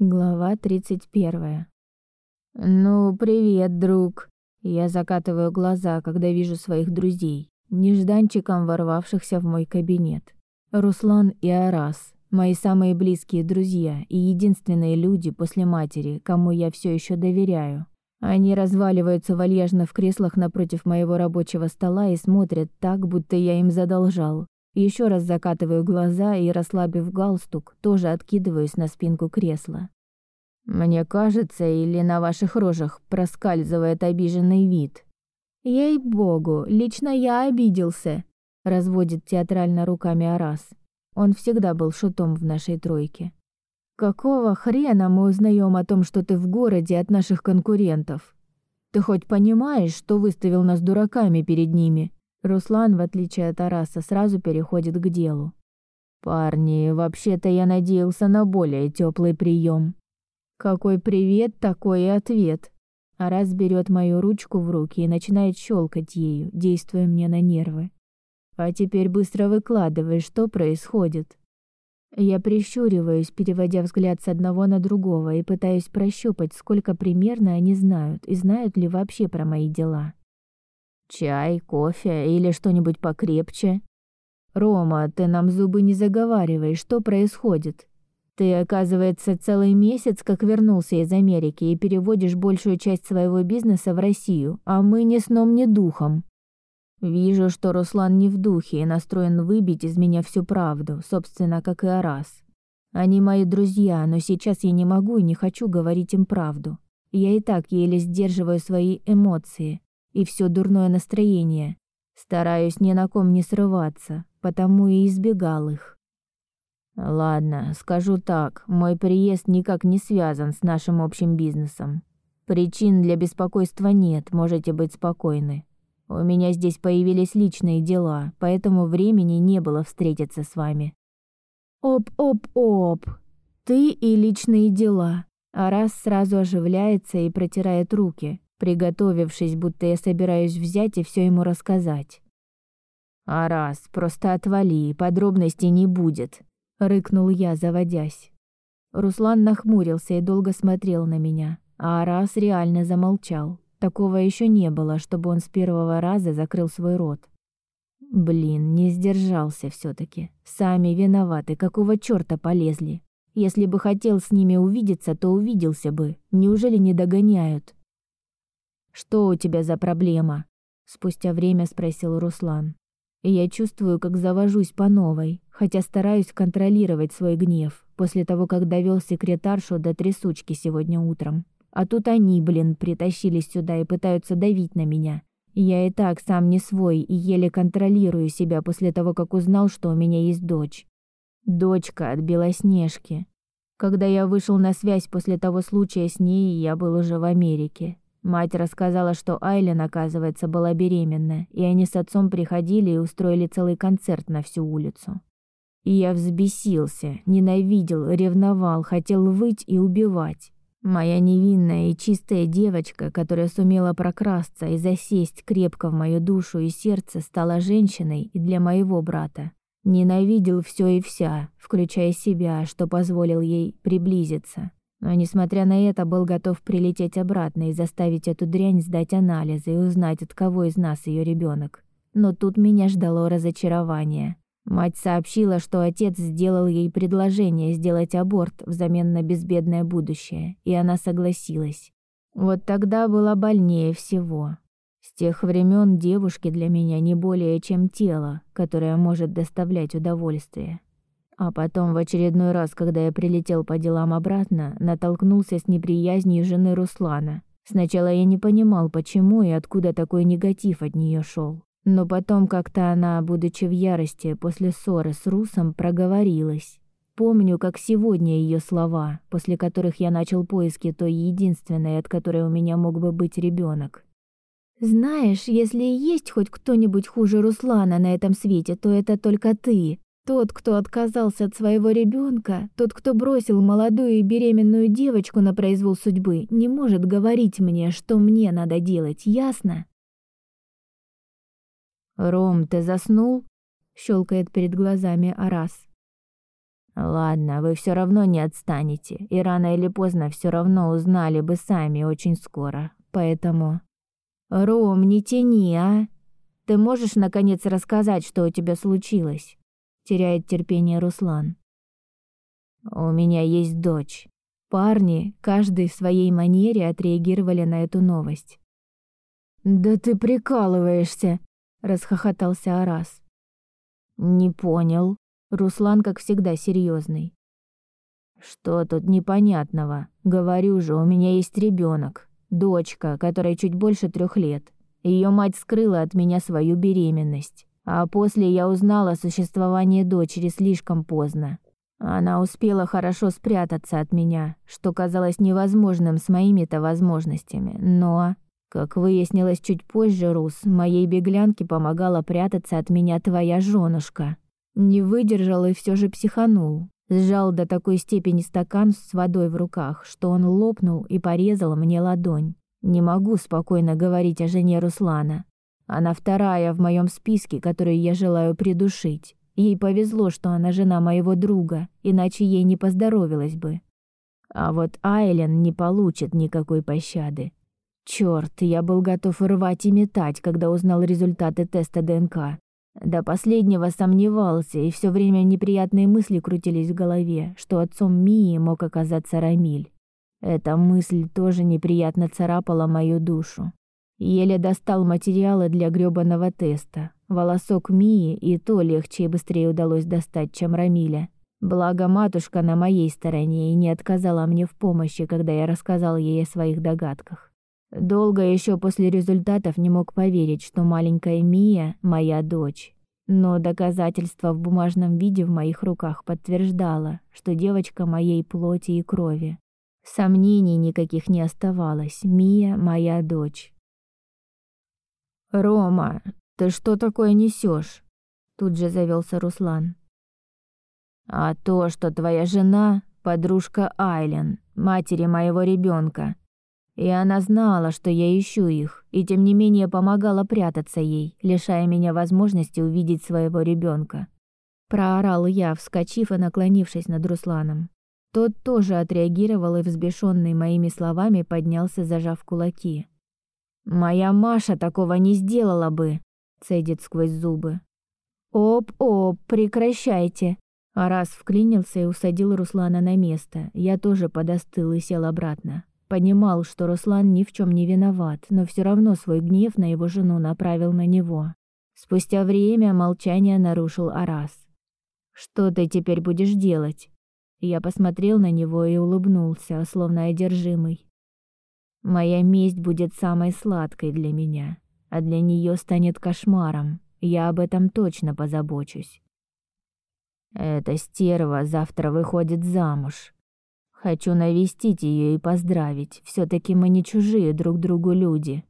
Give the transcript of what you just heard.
Глава 31. «Ну, привет, друг!» Я закатываю глаза, когда вижу своих друзей, нежданчиком ворвавшихся в мой кабинет. Руслан и Арас, мои самые близкие друзья и единственные люди после матери, кому я все еще доверяю. Они разваливаются вальяжно в креслах напротив моего рабочего стола и смотрят так, будто я им задолжал. Еще раз закатываю глаза и, расслабив галстук, тоже откидываюсь на спинку кресла. Мне кажется, или на ваших рожах проскальзывает обиженный вид. Ей-богу, лично я обиделся, разводит театрально руками Арас. Он всегда был шутом в нашей тройке. Какого хрена мы узнаем о том, что ты в городе от наших конкурентов? Ты хоть понимаешь, что выставил нас дураками перед ними? Руслан, в отличие от Араса, сразу переходит к делу. Парни, вообще-то я надеялся на более теплый прием. Какой привет, такой и ответ. Арас берет мою ручку в руки и начинает щелкать ею, действуя мне на нервы. А теперь быстро выкладывай, что происходит. Я прищуриваюсь, переводя взгляд с одного на другого и пытаюсь прощупать, сколько примерно они знают и знают ли вообще про мои дела. Чай, кофе или что-нибудь покрепче? Рома, ты нам зубы не заговаривай, что происходит? Ты, оказывается, целый месяц как вернулся из Америки и переводишь большую часть своего бизнеса в Россию, а мы ни сном, ни духом. Вижу, что Руслан не в духе и настроен выбить из меня всю правду, собственно, как и Арас. Они мои друзья, но сейчас я не могу и не хочу говорить им правду. Я и так еле сдерживаю свои эмоции, и все дурное настроение. Стараюсь ни на ком не срываться, потому и избегал их. Ладно, скажу так, мой приезд никак не связан с нашим общим бизнесом. Причин для беспокойства нет, можете быть спокойны. У меня здесь появились личные дела, поэтому времени не было встретиться с вами. Оп-оп-оп. Ты и личные дела. А раз сразу оживляется и протирает руки, приготовившись, будто я собираюсь взять и все ему рассказать. А раз, просто отвали, подробностей не будет, рыкнул я, заводясь. Руслан нахмурился и долго смотрел на меня, а Арас реально замолчал. Такого еще не было, чтобы он с первого раза закрыл свой рот. Блин, не сдержался все таки Сами виноваты, какого чёрта полезли? Если бы хотел с ними увидеться, то увиделся бы. Неужели не догоняют? Что у тебя за проблема? спустя время спросил Руслан. Я чувствую, как завожусь по новой, хотя стараюсь контролировать свой гнев после того, как довел секретаршу до трясучки сегодня утром. А тут они, блин, притащились сюда и пытаются давить на меня. Я и так сам не свой и еле контролирую себя после того, как узнал, что у меня есть дочь. Дочка от Белоснежки. Когда я вышел на связь после того случая с ней, я был уже в Америке. Мать рассказала, что Айлен, оказывается, была беременна, и они с отцом приходили и устроили целый концерт на всю улицу. И я взбесился, ненавидел, ревновал, хотел выть и убивать. Моя невинная и чистая девочка, которая сумела прокрасться и засесть крепко в мою душу и сердце, стала женщиной и для моего брата. Ненавидел все и вся, включая себя, что позволил ей приблизиться. Но, несмотря на это, был готов прилететь обратно и заставить эту дрянь сдать анализы и узнать, от кого из нас ее ребенок. Но тут меня ждало разочарование. Мать сообщила, что отец сделал ей предложение сделать аборт взамен на безбедное будущее, и она согласилась. Вот тогда было больнее всего. С тех времен девушки для меня не более чем тело, которое может доставлять удовольствие. А потом в очередной раз, когда я прилетел по делам обратно, натолкнулся с неприязнью жены Руслана. Сначала я не понимал, почему и откуда такой негатив от нее шел. Но потом как-то она, будучи в ярости после ссоры с Русом, проговорилась. Помню, как сегодня ее слова, после которых я начал поиски той единственной, от которой у меня мог бы быть ребенок. Знаешь, если и есть хоть кто-нибудь хуже Руслана на этом свете, то это только ты. Тот, кто отказался от своего ребенка, тот, кто бросил молодую и беременную девочку на произвол судьбы, не может говорить мне, что мне надо делать, ясно? Ром, ты заснул? щелкает перед глазами Арас. Ладно, вы все равно не отстанете, и рано или поздно все равно узнали бы сами очень скоро. Поэтому... Ром, не тяни, а? Ты можешь, наконец, рассказать, что у тебя случилось?» Теряет терпение Руслан. «У меня есть дочь». Парни, каждый в своей манере, отреагировали на эту новость. «Да ты прикалываешься!» — расхохотался Арас. «Не понял». Руслан, как всегда, серьезный. «Что тут непонятного? Говорю же, у меня есть ребенок, дочка, которой чуть больше трех лет. Ее мать скрыла от меня свою беременность, а после я узнала о существовании дочери слишком поздно. Она успела хорошо спрятаться от меня, что казалось невозможным с моими-то возможностями, но, как выяснилось чуть позже, Рус, моей беглянке помогала прятаться от меня твоя жёнушка. Не выдержал и все же психанул. Сжал до такой степени стакан с водой в руках, что он лопнул и порезал мне ладонь. Не могу спокойно говорить о жене Руслана. Она вторая в моем списке, которую я желаю придушить. Ей повезло, что она жена моего друга, иначе ей не поздоровилось бы. А вот Айлен не получит никакой пощады. Чёрт, я был готов рвать и метать, когда узнал результаты теста ДНК. До последнего сомневался, и все время неприятные мысли крутились в голове, что отцом Мии мог оказаться Рамиль. Эта мысль тоже неприятно царапала мою душу. Еле достал материалы для грёбаного теста. Волосок Мии и то легче и быстрее удалось достать, чем Рамиля. Благо матушка на моей стороне и не отказала мне в помощи, когда я рассказал ей о своих догадках. Долго еще после результатов не мог поверить, что маленькая Мия моя дочь. Но доказательство в бумажном виде в моих руках подтверждало, что девочка моей плоти и крови. Сомнений никаких не оставалось. Мия моя дочь. Рома, ты что такое несешь? Тут же завелся Руслан. А то, что твоя жена подружка Айлен, матери моего ребенка, и она знала, что я ищу их, и тем не менее помогала прятаться ей, лишая меня возможности увидеть своего ребенка. Проорал я, вскочив и наклонившись над Русланом. Тот тоже отреагировал и, взбешенный моими словами, поднялся, зажав кулаки. «Моя Маша такого не сделала бы», — цедит сквозь зубы. «Оп-оп, прекращайте!» Арас вклинился и усадил Руслана на место. Я тоже подостыл и сел обратно. Понимал, что Руслан ни в чем не виноват, но все равно свой гнев на его жену направил на него. Спустя время молчание нарушил Арас. «Что ты теперь будешь делать?» Я посмотрел на него и улыбнулся, словно одержимый. Моя месть будет самой сладкой для меня, а для нее станет кошмаром. Я об этом точно позабочусь. Эта стерва завтра выходит замуж. Хочу навестить ее и поздравить. все таки мы не чужие друг другу люди.